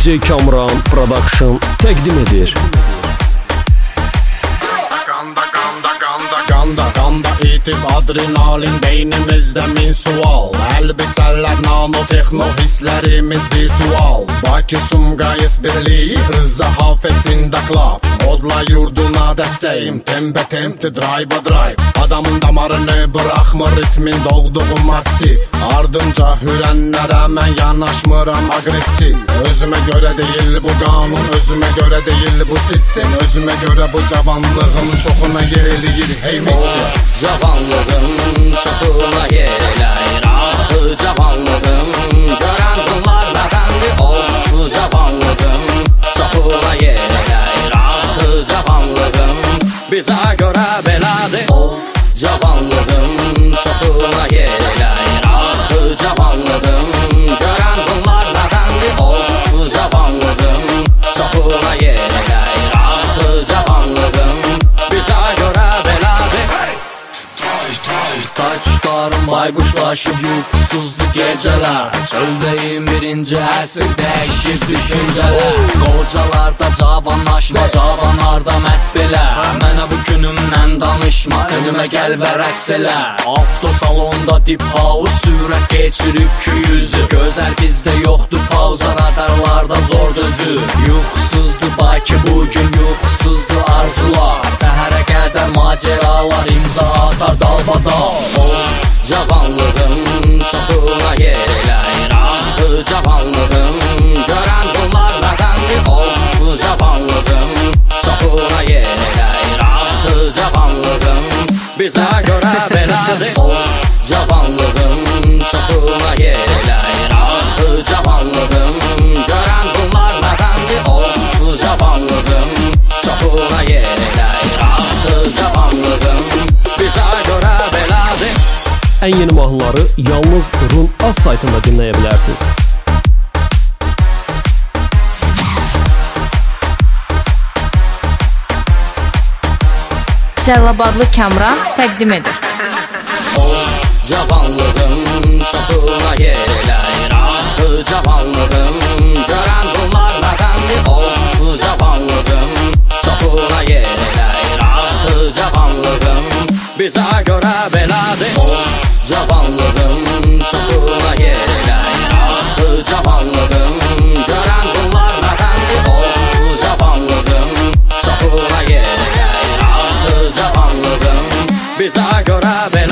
DJ Kamran Production təqdim edir. Ganda ganda ganda ganda ganda itib adrenalin beynimizde min sual Elbiseler nano tekno hislerimiz virtual Bakı Sumqayıt birliği Rıza Hafex in the club Modla yurduna dəstəyim Tempe tempti drive drive Adamın damarını bırakma ritmin doğduğu masif Ardınca hürənlərə mən yanaşmıram agresif Özümə görə deyil bu qanun Özümə görə deyil bu sistem Özümə görə bu cavanlığım çoxuna yer eləyir hey mister. Cavanlığım çoxuna yerləyir Ahı cavanlığım Görən bunlar bəzəndi Of cavanlığım Çoxuna yerləyir Ahı cavanlığım Bizə görə belədir Of cavanlığım Çoxuna yerləyir Ahı cavanlığım Taçlarım baykuşlaşıb yuxusuzlu gecələr Çöldəyim birinci əsr dəyişib düşüncələr Qocalarda cavanlaşma, cavanlarda məhz belə Mənə bu günümdən danışma, önümə gəl və rəqs elə Avtosalonda dip house, sürət keçirib 200-ü Gözəl bizdə yoxdur pauza, radarlarda zor dözü. Yuxusuzdu Bakı bugün, yuxusuzdu arzular. Səhərə qədər maceralar imza atar dalbadal cavanlığım bizə görə belədir Of cavanlığım çoxuna yerləyir Ahı. Cavanlığım görən bunlar məzəndir Of cavanlığım çoxuna yerləyir Ahı. Cavanlığım bizə görə belədir Ən yeni mahnıları yalnız Run Az saytında dinləyə bilərsiniz. Cəllabadlı Kamran təqdim edir. Of cavanlığım çoxuna yerləyir Ahı cavanlığım görən bunlar məzəndir Of cavanlığım çoxuna yerləyir Ahı cavanlığım bizə görə belədir cavanlığım çoxuna yerləyir